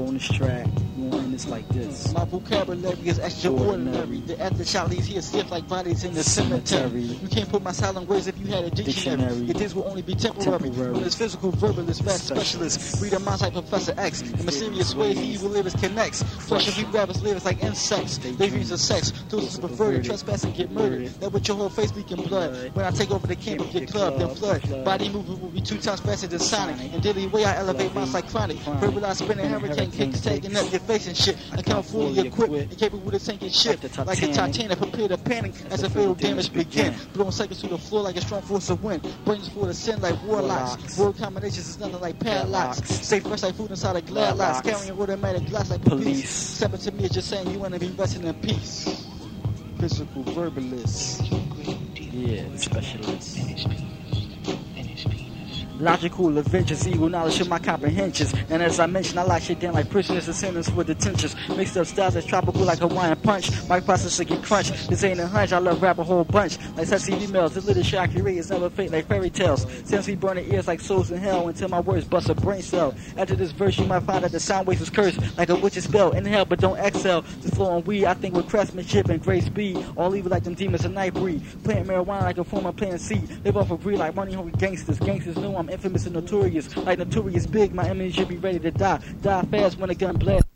bonus track. One is like this. My vocabulary is extraordinary. The aftershock leaves here stiff like bodies in the cemetery. You can't put my silent words if you had a dictionary. Dictionary. Your days will only be temporary. Temporary. When it's physical, verbalist, fast specialist. Read a minds like Professor X. In mysterious ways, the evil lyrics connects. Flesh of we rappers lyrics like insects. They dreams of sex. Those who prefer to trespass and get murdered. That with your whole face leaking blood. When I take over the camp of your club, then flood. Body movement will be two times faster than Sonic. In daily way, I elevate minds like chronic. Verbalize spinning hurricane kicks, taking up your and shit. I come fully equipped and capable of sinking ship. Like a Titanic, prepare to panic as the fatal damage begin. Blowing seconds through the floor like a strong force of wind. Brains full of sin like warlocks. Word combinations is nothing like padlocks. Stay fresh like food inside a glad locks. Carrying automatic glass like police. Police. To me is just saying you want to be resting in peace. Physical verbalist. Yeah, specialist. Logical adventures, equal knowledge of my comprehensions. And as I mentioned, I lock shit down like prisoners and sentenced for detentions. Mixed up styles that's tropical like Hawaiian punch. My processor get crunch. This ain't a hunch, I love rap a whole bunch. Like sexy females, the little accurate is never fake like fairy tales. Since we burn the ears like souls in hell until my words bust a brain cell. After this verse, you might find that the sound waves is cursed like a witch's spell. Inhale, but don't exhale. Just flow on weed, I think with craftsmanship and great speed. All evil like them demons of night breed. Plant marijuana like a former plant seed. Live off of greed like money hungry gangsters. Gangsters know I'm infamous and notorious. Like notorious big, my enemy should be ready to die. Die fast when a gun blast.